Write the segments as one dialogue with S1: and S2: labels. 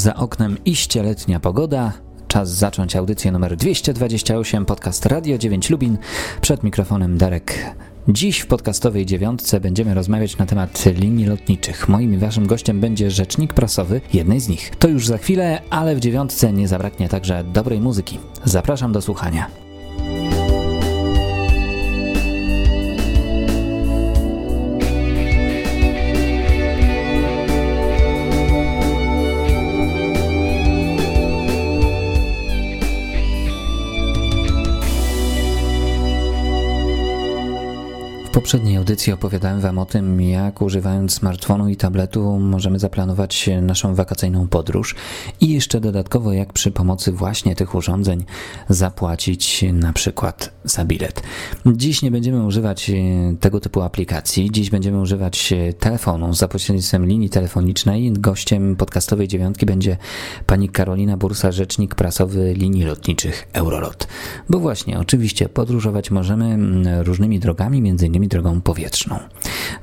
S1: Za oknem iście letnia pogoda. Czas zacząć audycję numer 228, podcast Radio 9 Lubin. Przed mikrofonem Darek. Dziś w podcastowej dziewiątce będziemy rozmawiać na temat linii lotniczych. Moim i waszym gościem będzie rzecznik prasowy jednej z nich. To już za chwilę, ale w dziewiątce nie zabraknie także dobrej muzyki. Zapraszam do słuchania. Poprzedniej audycji opowiadałem Wam o tym, jak używając smartfonu i tabletu możemy zaplanować naszą wakacyjną podróż i jeszcze dodatkowo jak przy pomocy właśnie tych urządzeń zapłacić na przykład za bilet. Dziś nie będziemy używać tego typu aplikacji, dziś będziemy używać telefonu za pośrednictwem linii telefonicznej. Gościem podcastowej dziewiątki będzie pani Karolina Bursa, rzecznik prasowy linii lotniczych Eurolot. Bo właśnie, oczywiście podróżować możemy różnymi drogami, między innymi drogą powietrzną.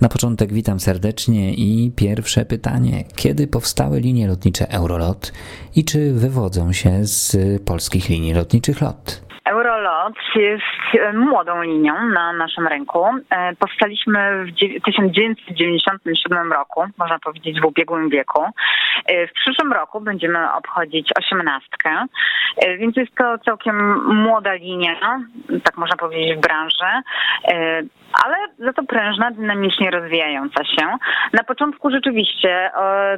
S1: Na początek witam serdecznie i pierwsze pytanie. Kiedy powstały linie lotnicze Eurolot i czy wywodzą się z polskich linii lotniczych LOT?
S2: Eurolot jest młodą linią na naszym rynku. E, powstaliśmy w 1997 roku, można powiedzieć w ubiegłym wieku. E, w przyszłym roku będziemy obchodzić osiemnastkę, e, więc jest to całkiem młoda linia, tak można powiedzieć w branży, ale za to prężna, dynamicznie rozwijająca się. Na początku rzeczywiście,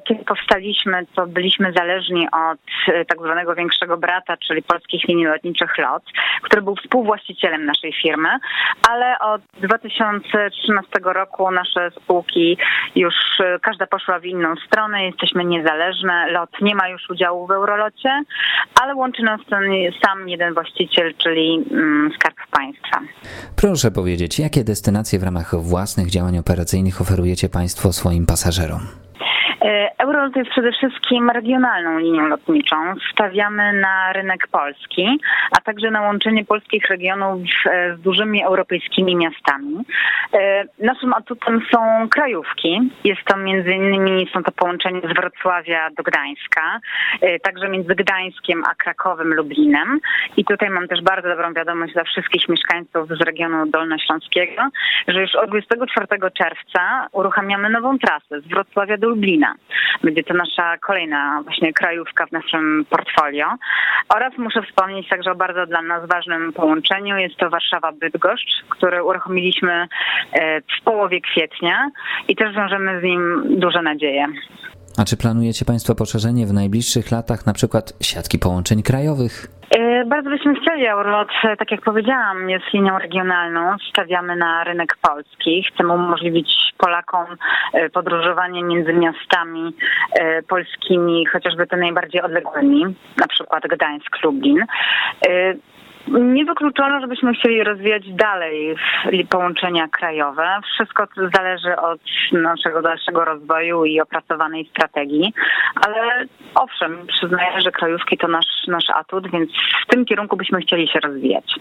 S2: kiedy powstaliśmy, to byliśmy zależni od tak zwanego większego brata, czyli polskich linii lotniczych LOT który był współwłaścicielem naszej firmy, ale od 2013 roku nasze spółki już e, każda poszła w inną stronę, jesteśmy niezależne. LOT nie ma już udziału w Eurolocie, ale łączy nas ten sam jeden właściciel, czyli mm, Skarb Państwa.
S1: Proszę powiedzieć, jakie destynacje w ramach własnych działań operacyjnych oferujecie Państwo swoim pasażerom?
S2: E, Eurolot jest przede wszystkim regionalną linią lotniczą. Stawiamy na rynek polski, a także na łączenie polskich regionów e, z dużymi europejskimi miastami. E, naszym atutem są krajówki. Jest to między innymi są to połączenia z Wrocławia do Gdańska, także między Gdańskiem a Krakowem, Lublinem. I tutaj mam też bardzo dobrą wiadomość dla wszystkich mieszkańców z regionu dolnośląskiego, że już od 24 czerwca uruchamiamy nową trasę z Wrocławia do Lublina. Będzie to nasza kolejna właśnie krajówka w naszym portfolio. Oraz muszę wspomnieć także o bardzo dla nas ważnym połączeniu. Jest to Warszawa-Bydgoszcz, który uruchomiliśmy e, w połowie kwietnia i też wiążemy z nim duże nadzieje.
S1: A czy planujecie Państwo poszerzenie w najbliższych latach na przykład siatki połączeń krajowych?
S2: E, bardzo byśmy chcieli Eurolot, e, tak jak powiedziałam, jest linią regionalną. Stawiamy na rynek polski. Chcemy umożliwić Polakom e, podróżowanie między miastami polskimi, chociażby te najbardziej odległymi, na przykład Gdańsk, Lublin. Nie wykluczono, żebyśmy chcieli rozwijać dalej połączenia krajowe. Wszystko zależy od naszego dalszego rozwoju i opracowanej strategii, ale owszem, przyznaję, że krajówki to nasz, nasz atut, więc w tym kierunku byśmy chcieli się rozwijać.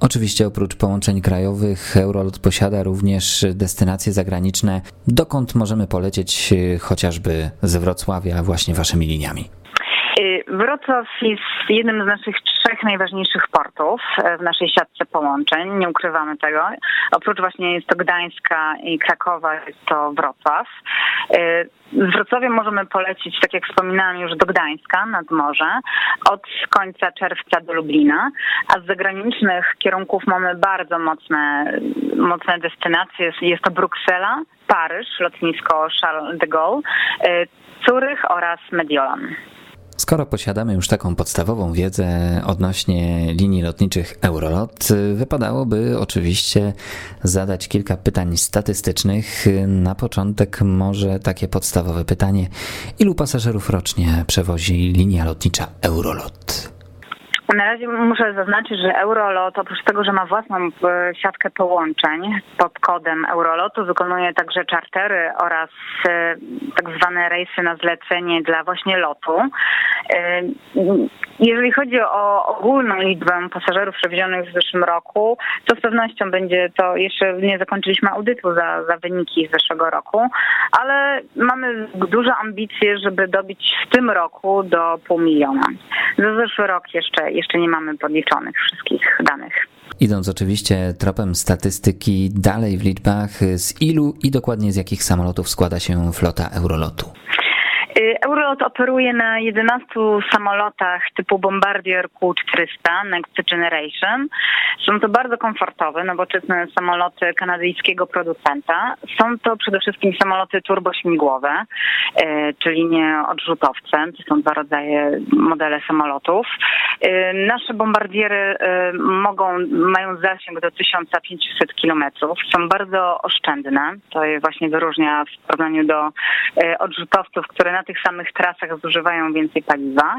S1: Oczywiście oprócz połączeń krajowych Eurolot posiada również destynacje zagraniczne, dokąd możemy polecieć chociażby z Wrocławia właśnie waszymi liniami.
S2: Wrocław jest jednym z naszych trzech najważniejszych portów e, w naszej siatce połączeń, nie ukrywamy tego. Oprócz właśnie jest to Gdańska i Krakowa, jest to Wrocław. E, z Wrocławia możemy polecić, tak jak wspominałam już, do Gdańska nad morze, od końca czerwca do Lublina, a z zagranicznych kierunków mamy bardzo mocne, mocne destynacje. Jest to Bruksela, Paryż, lotnisko Charles de Gaulle, e, Curych oraz Mediolan.
S1: Skoro posiadamy już taką podstawową wiedzę odnośnie linii lotniczych Eurolot, wypadałoby oczywiście zadać kilka pytań statystycznych. Na początek może takie podstawowe pytanie. Ilu pasażerów rocznie przewozi linia lotnicza Eurolot?
S2: Na razie muszę zaznaczyć, że Eurolot oprócz tego, że ma własną e, siatkę połączeń pod kodem Eurolotu, wykonuje także czartery oraz e, tak zwane rejsy na zlecenie dla właśnie lotu. E, jeżeli chodzi o ogólną liczbę pasażerów przewiezionych w zeszłym roku, to z pewnością będzie to, jeszcze nie zakończyliśmy audytu za, za wyniki z zeszłego roku, ale mamy duże ambicje, żeby dobić w tym roku do pół miliona. Za zeszły rok jeszcze, jeszcze nie mamy podliczonych wszystkich danych.
S1: Idąc oczywiście tropem statystyki dalej w liczbach, z ilu i dokładnie z jakich samolotów składa się flota Eurolotu?
S2: Y, Eurolot operuje na 11 samolotach typu Bombardier Q400 Next Generation. Są to bardzo komfortowe, nowoczesne samoloty kanadyjskiego producenta. Są to przede wszystkim samoloty turbośmigłowe, y, czyli nie odrzutowce. To są dwa rodzaje modele samolotów. Y, nasze bombardiery mogą, mają zasięg do 1500 km. Są bardzo oszczędne. To je właśnie wyróżnia w porównaniu do odrzutowców, które na tych samych trasach zużywają więcej paliwa.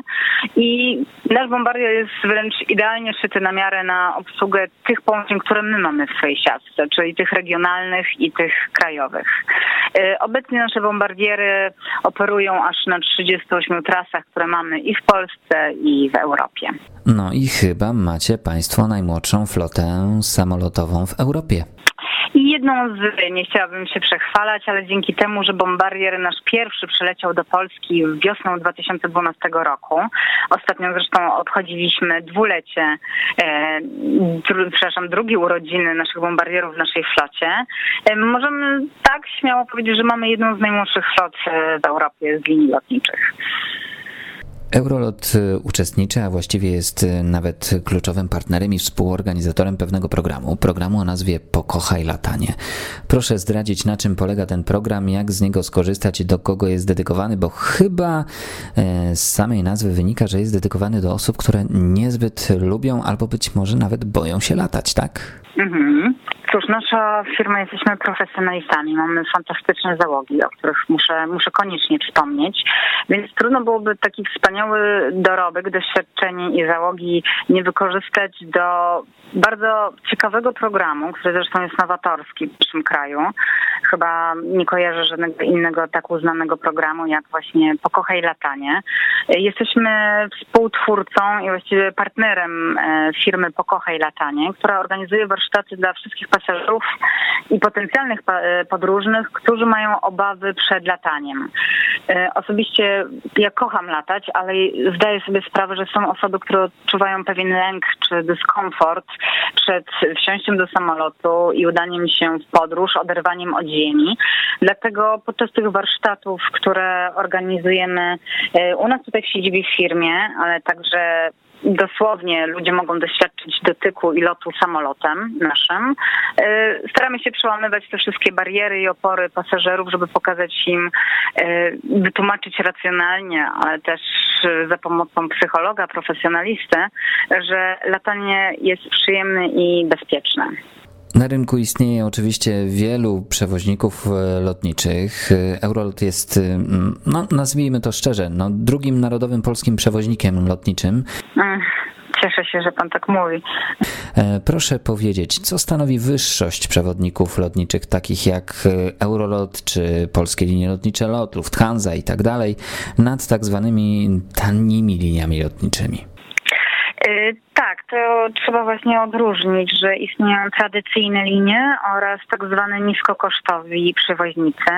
S2: I nasz bombardier jest wręcz idealnie szyty na miarę na obsługę tych połączeń, które my mamy w swojej siatce, czyli tych regionalnych i tych krajowych. Y, obecnie nasze bombardiery operują aż na 38 trasach, które mamy i w Polsce, i w Europie.
S1: No i chyba macie Państwo najmłodszą flotę samolotową w Europie.
S2: I jedną z, nie chciałabym się przechwalać, ale dzięki temu, że Bombardier nasz pierwszy przyleciał do Polski wiosną 2012 roku, ostatnio zresztą obchodziliśmy dwulecie, e, dru, przepraszam, drugie urodziny naszych bombardierów w naszej flocie, e, możemy tak śmiało powiedzieć, że mamy jedną z najmłodszych flot e, w Europie z linii lotniczych.
S1: Eurolot y, uczestniczy, a właściwie jest y, nawet kluczowym partnerem i współorganizatorem pewnego programu, programu o nazwie Pokochaj latanie. Proszę zdradzić, na czym polega ten program, jak z niego skorzystać, do kogo jest dedykowany, bo chyba e, z samej nazwy wynika, że jest dedykowany do osób, które niezbyt lubią albo być może nawet boją się latać, tak? Mhm.
S2: Cóż, nasza firma jesteśmy profesjonalistami, mamy fantastyczne załogi, o których muszę, muszę koniecznie wspomnieć, więc trudno byłoby taki wspaniały dorobek, doświadczenie i załogi nie wykorzystać do bardzo ciekawego programu, który zresztą jest nowatorski w naszym kraju. Chyba nie kojarzę żadnego innego tak uznanego programu jak właśnie Pokochaj Latanie. Jesteśmy współtwórcą i właściwie partnerem e, firmy Pokochaj Latanie, która organizuje warsztaty dla wszystkich pasażerów i potencjalnych e, podróżnych, którzy mają obawy przed lataniem. E, osobiście ja kocham latać, ale zdaję sobie sprawę, że są osoby, które odczuwają pewien lęk czy dyskomfort przed wsiąściem do samolotu i udaniem się w podróż, oderwaniem od ziemi. Dlatego podczas tych warsztatów, które organizujemy e, u nas tutaj w siedzibie w firmie, ale także dosłownie ludzie mogą doświadczyć dotyku i lotu samolotem naszym. E, staramy się przełamywać te wszystkie bariery i opory pasażerów, żeby pokazać im, e, wytłumaczyć racjonalnie, ale też za pomocą psychologa, profesjonalisty, że latanie jest przyjemne i bezpieczne.
S1: Na rynku istnieje oczywiście wielu przewoźników e, lotniczych. E, Eurolot jest, e, no, nazwijmy to szczerze, no, drugim narodowym polskim przewoźnikiem lotniczym.
S2: Cieszę się, że pan tak mówi.
S1: Proszę powiedzieć, co stanowi wyższość przewodników lotniczych takich jak Eurolot czy Polskie Linie Lotnicze LOT, Lufthansa i tak dalej nad tak zwanymi tanimi liniami lotniczymi?
S2: To trzeba właśnie odróżnić, że istnieją tradycyjne linie oraz tak zwane niskokosztowi przewoźnicy.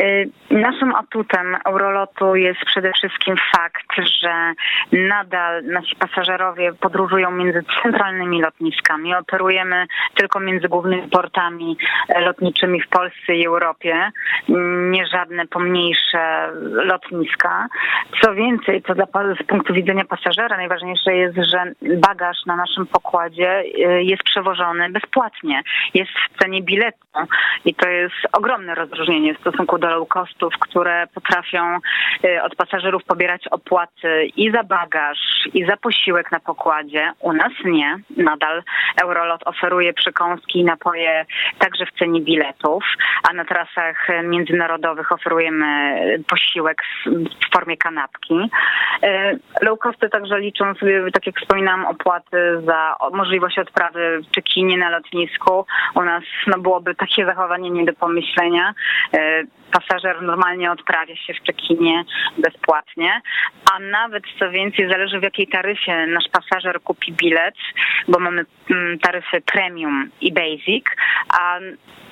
S2: Y, naszym atutem Eurolotu jest przede wszystkim fakt, że nadal nasi pasażerowie podróżują między centralnymi lotniskami. Operujemy tylko między głównymi portami lotniczymi w Polsce i Europie, nie żadne pomniejsze lotniska. Co więcej, to dla, z punktu widzenia pasażera najważniejsze jest, że bagaż na naszym pokładzie y, jest przewożony bezpłatnie. Jest w cenie biletu i to jest ogromne rozróżnienie w stosunku do low costów, które potrafią y, od pasażerów pobierać opłaty i za bagaż, i za posiłek na pokładzie. U nas nie. Nadal Eurolot oferuje przekąski i napoje także w cenie biletów, a na trasach międzynarodowych oferujemy posiłek w formie kanapki. Y, low costy także liczą sobie, tak jak wspominałam, opłaty za możliwość odprawy w Czekinie na lotnisku. U nas no, byłoby takie zachowanie nie do pomyślenia. E, pasażer normalnie odprawia się w Czekinie bezpłatnie, a nawet co więcej, zależy w jakiej taryfie nasz pasażer kupi bilet, bo mamy mm, taryfy premium i basic, a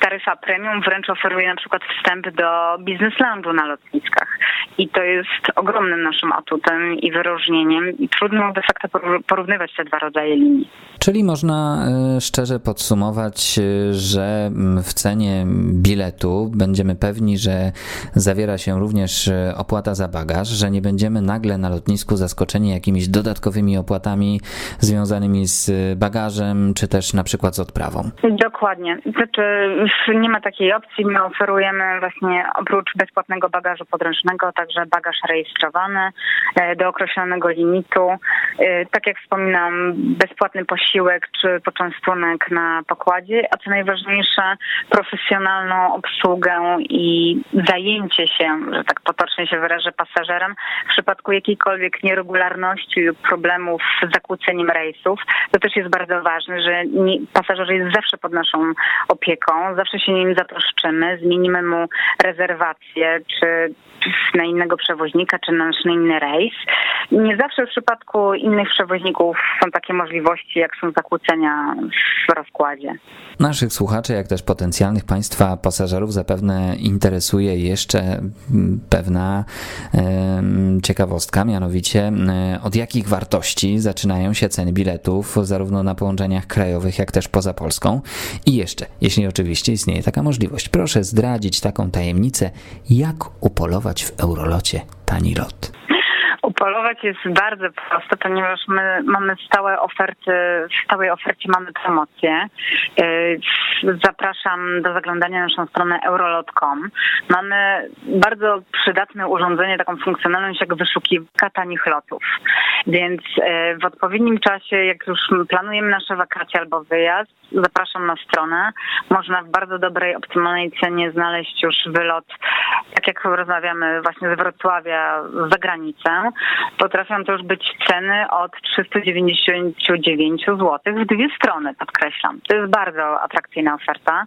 S2: taryfa premium wręcz oferuje na przykład wstęp do lounge'u na lotniskach. I to jest ogromnym naszym atutem i wyróżnieniem i trudno de facto porównywać te dwa rodzaje linii.
S1: Czyli można e, szczerze podsumować, e, że w cenie biletu będziemy pewni, że zawiera się również e, opłata za bagaż, że nie będziemy nagle na lotnisku zaskoczeni jakimiś dodatkowymi opłatami związanymi z bagażem, czy też na przykład z odprawą.
S2: Dokładnie. Znaczy nie ma takiej opcji. My oferujemy właśnie oprócz bezpłatnego bagażu podręcznego także bagaż rejestrowany do określonego limitu. Tak jak wspominam, bezpłatny posiłek czy poczęstunek na pokładzie, a co najważniejsze profesjonalną obsługę i zajęcie się, że tak potocznie się wyrażę, pasażerem w przypadku jakiejkolwiek nieregularności lub problemów z zakłóceniem rejsów. To też jest bardzo ważne, że pasażer jest zawsze pod naszą opieką, zawsze się nim zatroszczymy, zmienimy mu rezerwację, czy na innego przewoźnika, czy na nasz inny rejs. Nie zawsze w przypadku innych przewoźników są takie możliwości, jak są zakłócenia w rozkładzie.
S1: Naszych słuchaczy, jak też potencjalnych Państwa pasażerów zapewne interesuje jeszcze mm, pewna ciekawostka, mianowicie od jakich wartości zaczynają się ceny biletów zarówno na połączeniach krajowych, jak też poza Polską. I jeszcze, jeśli oczywiście istnieje taka możliwość, proszę zdradzić taką tajemnicę, jak upolować w Eurolocie tani lot.
S2: Upolować jest bardzo prosto, ponieważ my mamy stałe oferty, w stałej ofercie mamy promocje. Y, zapraszam do zaglądania na naszą stronę eurolot.com. Mamy bardzo przydatne urządzenie, taką funkcjonalność jak wyszukiwarka tanich lotów. Więc y, w odpowiednim czasie, jak już planujemy nasze wakacje albo wyjazd, zapraszam na stronę. Można w bardzo dobrej, optymalnej cenie znaleźć już wylot, tak jak rozmawiamy właśnie z Wrocławia za granicę. Potrafią to już być ceny od 399 zł w dwie strony, podkreślam. To jest bardzo atrakcyjna oferta.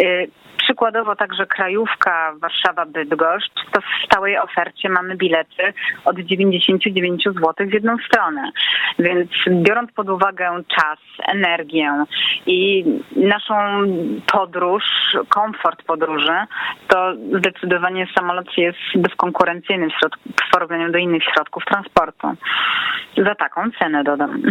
S2: Y, przykładowo także krajówka Warszawa-Bydgoszcz, to w stałej ofercie mamy bilety od 99 zł w jedną stronę. Więc biorąc pod uwagę czas, energię i naszą podróż, komfort podróży, to zdecydowanie samolot jest bezkonkurencyjny w porównaniu do innych środków transportu. Za taką cenę dodam.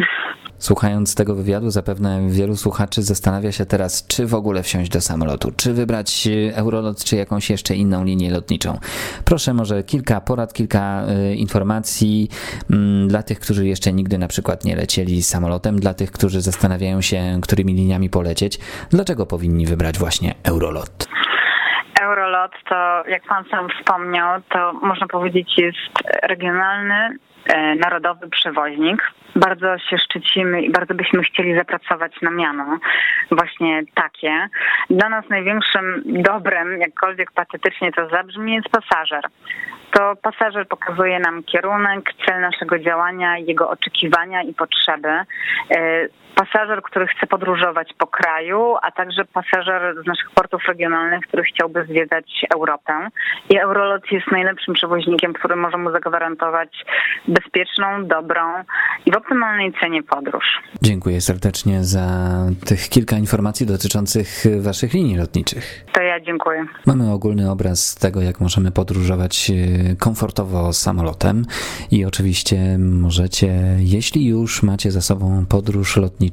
S1: Słuchając tego wywiadu, zapewne wielu słuchaczy zastanawia się teraz, czy w ogóle wsiąść do samolotu, czy wybrać Eurolot, czy jakąś jeszcze inną linię lotniczą. Proszę może kilka porad, kilka y, informacji y, dla tych, którzy jeszcze nigdy na przykład nie lecieli samolotem, dla tych, którzy zastanawiają się, którymi liniami polecieć. Dlaczego powinni wybrać właśnie Eurolot?
S2: Eurolot to, jak pan sam wspomniał, to można powiedzieć jest regionalny, e, narodowy przewoźnik. Bardzo się szczycimy i bardzo byśmy chcieli zapracować na miano właśnie takie. Dla nas największym dobrem, jakkolwiek patetycznie to zabrzmi, jest pasażer to pasażer pokazuje nam kierunek, cel naszego działania, jego oczekiwania i potrzeby. Pasażer, który chce podróżować po kraju, a także pasażer z naszych portów regionalnych, który chciałby zwiedzać Europę. I Eurolot jest najlepszym przewoźnikiem, który może mu zagwarantować bezpieczną, dobrą i w optymalnej cenie podróż.
S1: Dziękuję serdecznie za tych kilka informacji dotyczących Waszych linii lotniczych.
S2: To ja dziękuję.
S1: Mamy ogólny obraz tego, jak możemy podróżować e, komfortowo samolotem i oczywiście możecie, jeśli już macie za sobą podróż lotniczą,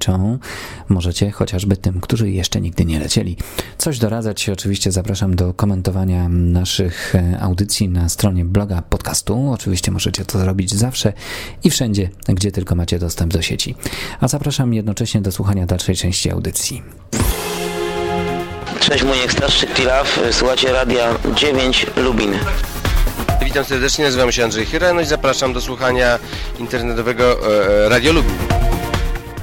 S1: możecie chociażby tym, którzy jeszcze nigdy nie lecieli, coś doradzać. Oczywiście zapraszam do komentowania naszych e, audycji na stronie bloga podcastu. Oczywiście możecie to zrobić zawsze i wszędzie, gdzie tylko macie dostęp do sieci. A zapraszam jednocześnie do słuchania dalszej części audycji.
S3: Cześć, Muniek Starszy Tilaw, słuchacie Radia 9 Lubin.
S4: Witam serdecznie, nazywam się Andrzej Chyra, no i zapraszam do słuchania internetowego e, e Radio Lubin.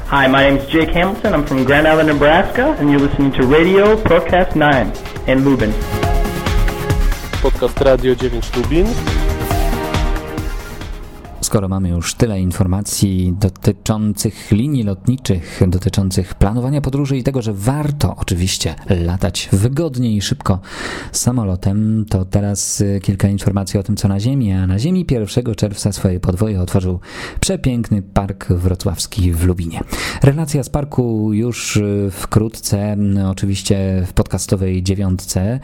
S5: Hi, my name is Jake Hamilton. I'm from Grand Island, Nebraska, and you're listening to Radio Podcast 9 in Lubin.
S6: Podcast Radio 9 Lubin.
S1: Skoro mamy już tyle informacji dotyczących linii lotniczych, dotyczących planowania podróży i tego, że warto oczywiście latać wygodnie i szybko samolotem, to teraz y, kilka informacji o tym, co na Ziemi. A na Ziemi 1 czerwca swoje podwoje otworzył przepiękny park wrocławski w Lubinie. Relacja z parku już y, wkrótce, oczywiście w podcastowej dziewiątce,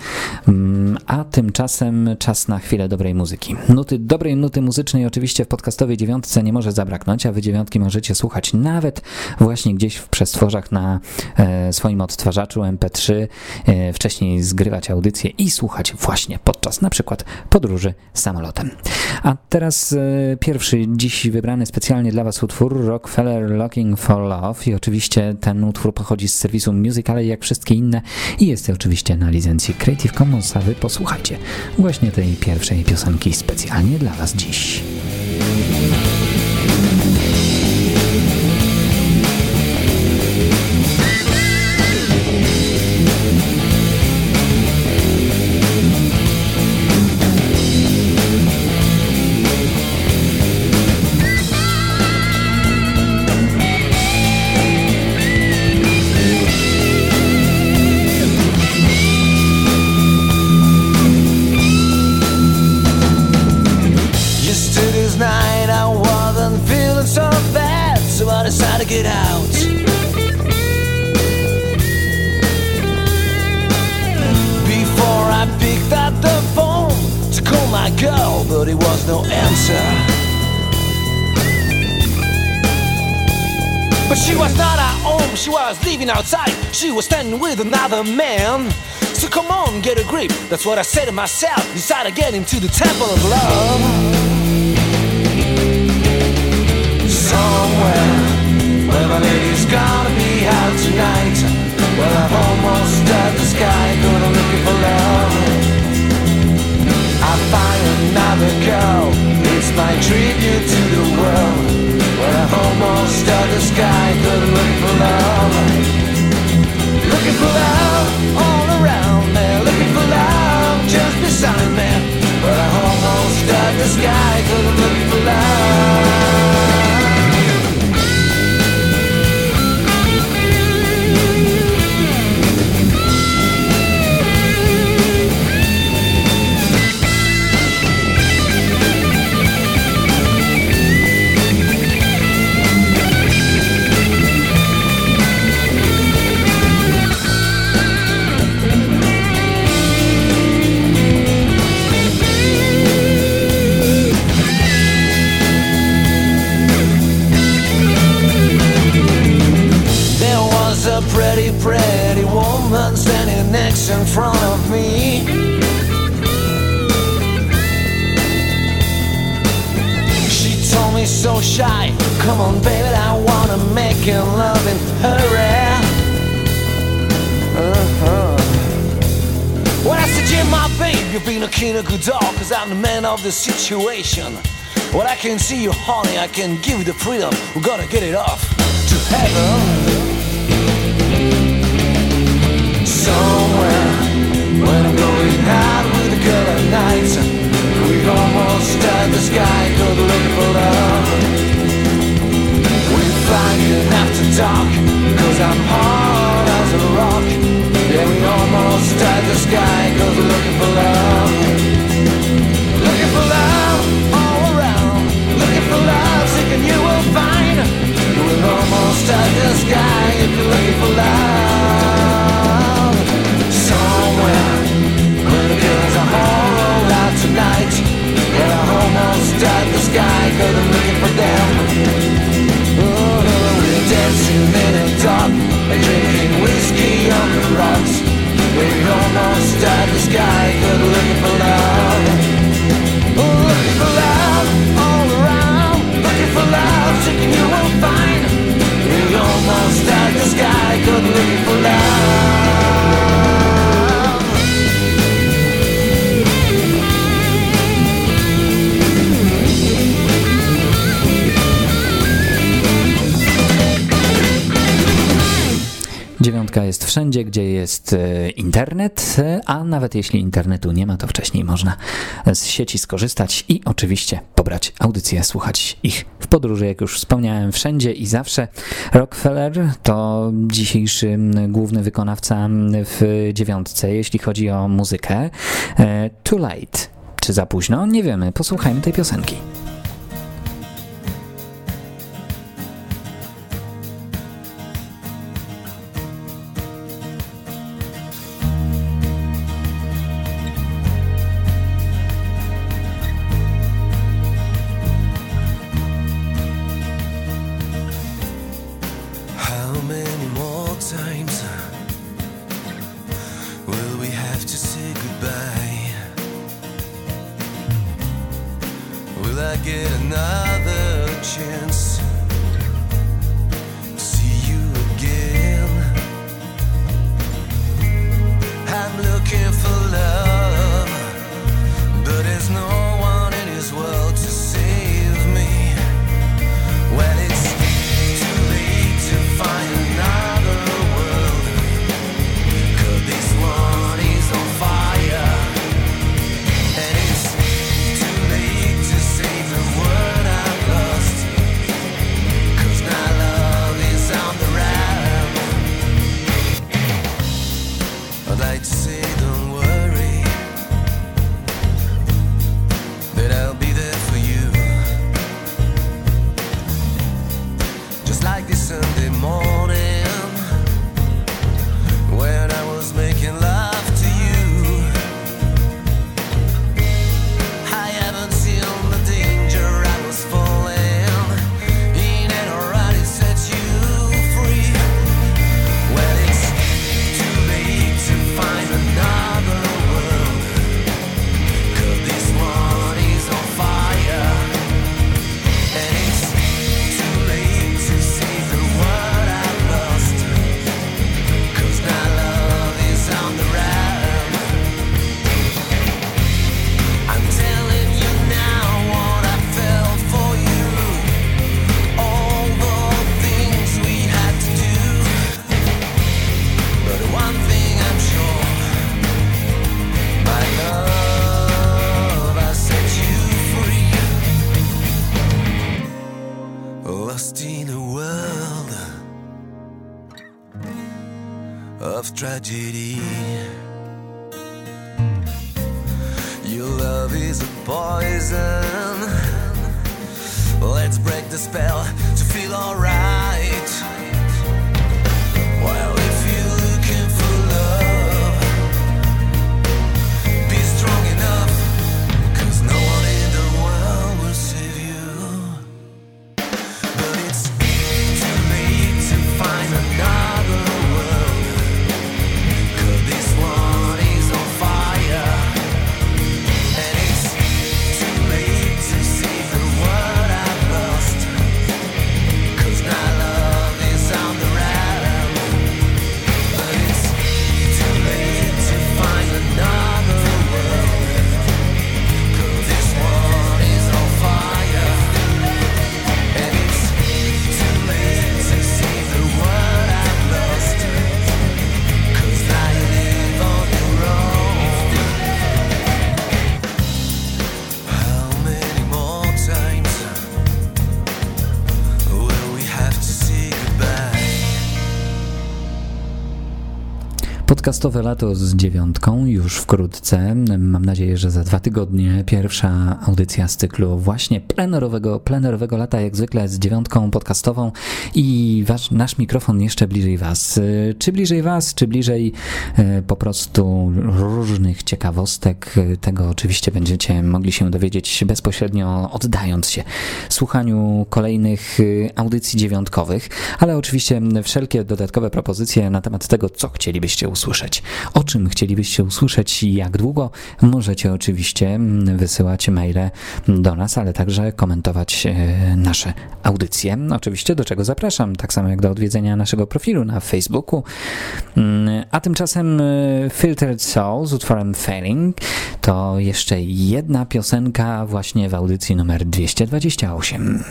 S1: mm, a tymczasem czas na chwilę dobrej muzyki. Nuty dobrej nuty muzycznej oczywiście w podcastowej dziewiątce nie może zabraknąć, a wy dziewiątki możecie słuchać nawet właśnie gdzieś w przestworzach na e, swoim odtwarzaczu MP3, e, wcześniej zgrywać audycję i słuchać właśnie podczas na przykład podróży samolotem. A teraz e, pierwszy dziś wybrany specjalnie dla was utwór Rockefeller Looking for Love i oczywiście ten utwór pochodzi z serwisu Musical.ly jak wszystkie inne i jest oczywiście na licencji Creative Commons, a wy posłuchajcie właśnie tej pierwszej piosenki specjalnie dla was dziś. Thank you.
S6: She was not at home, she was living outside, she was standing with another man. So come on, get a grip. That's what I said to myself. Decide to get into the temple of love. Somewhere where my lady's gonna be out tonight. Well, I've almost touched the sky, gonna looking for love. I find another girl. It's my tribute to the world. I've almost sky, looking for love. Looking for love all around me, looking for love just beside me. But I almost sky looking for love. The situation. Well, I can see you, honey, I can give you the freedom. We're gonna get it off to heaven. Wszędzie, gdzie jest e, internet, e, a nawet jeśli internetu nie ma, to wcześniej można z sieci skorzystać i oczywiście pobrać audycje, słuchać ich w podróży, jak już wspomniałem, wszędzie i zawsze. Rockefeller to dzisiejszy główny wykonawca w dziewiątce, jeśli chodzi o muzykę. E, Too Late. Czy za późno? Nie wiemy. Posłuchajmy tej piosenki. kitchen tragedy. Your love is a poison. Let's break the spell to feel alright. Podcastowe lato z dziewiątką już wkrótce. Mam nadzieję, że za dwa tygodnie pierwsza audycja z cyklu właśnie plenerowego, plenerowego lata, jak zwykle z dziewiątką podcastową i wasz, nasz mikrofon jeszcze bliżej Was. Czy bliżej Was, czy bliżej e, po prostu różnych ciekawostek, tego oczywiście będziecie mogli się dowiedzieć bezpośrednio oddając się słuchaniu kolejnych e, audycji dziewiątkowych, ale oczywiście wszelkie dodatkowe propozycje na temat tego, co chcielibyście usłyszeć usłyszeć. O czym chcielibyście usłyszeć i jak długo, możecie oczywiście mm, wysyłać maile do nas, ale także komentować e, nasze audycje. Oczywiście do czego zapraszam, tak samo jak do odwiedzenia naszego profilu na Facebooku. Mm, a tymczasem e, Filtered Soul z utworem Failing to jeszcze jedna piosenka właśnie w audycji numer 228.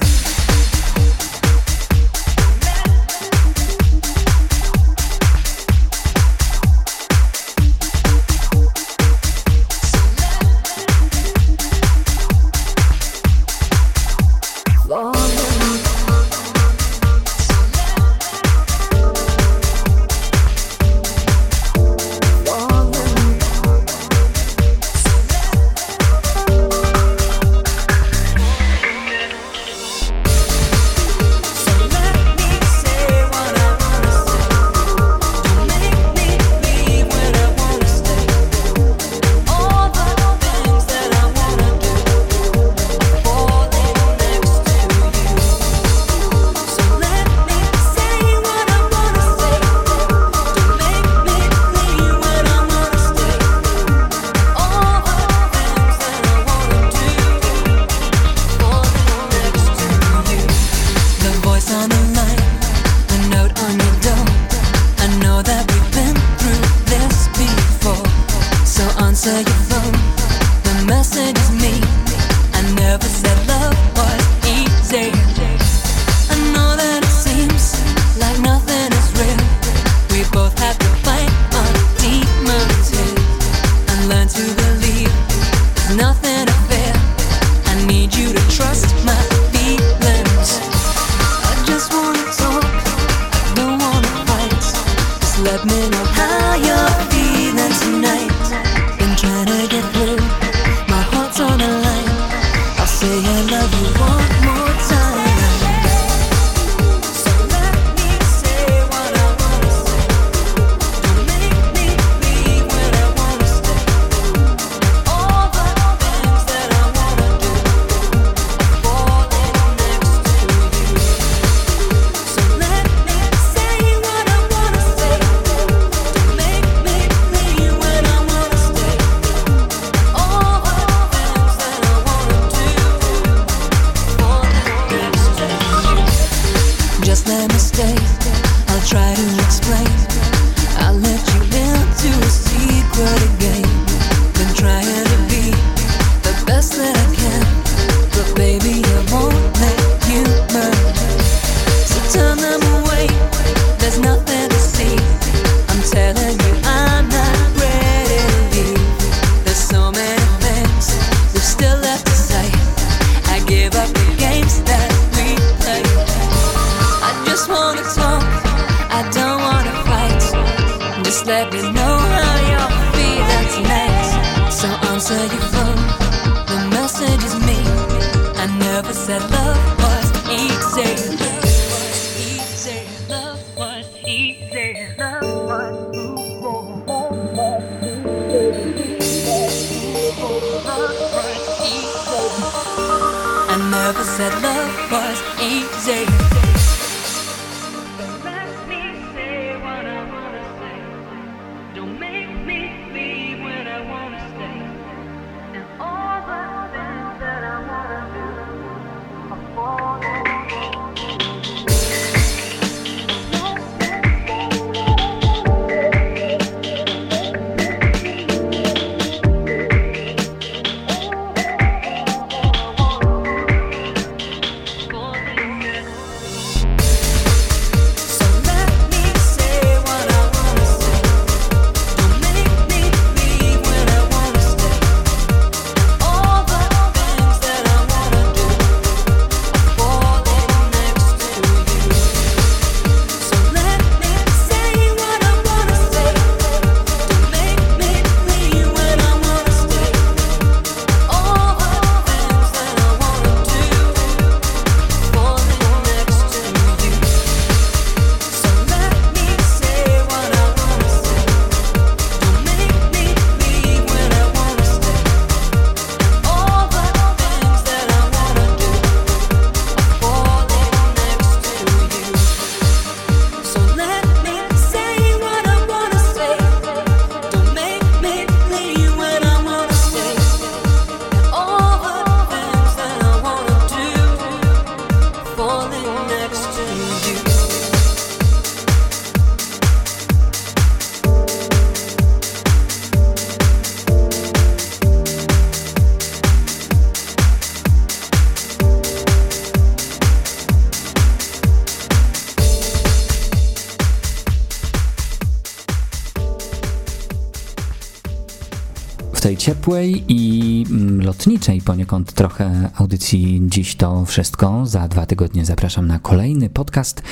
S1: ciepłej i mm, lotniczej poniekąd trochę audycji Dziś to wszystko. Za dwa tygodnie zapraszam na kolejny podcast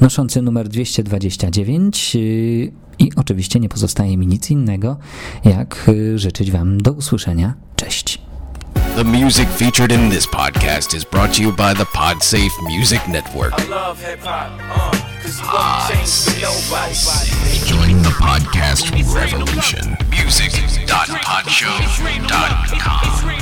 S1: noszący numer 229 y, i oczywiście nie pozostaje mi nic innego jak y, życzyć Wam do usłyszenia. Cześć. The music featured in this podcast is brought to you by the PodSafe Music Network. I love hip hop. Uh. Join the podcast revolution. Music.podshow.com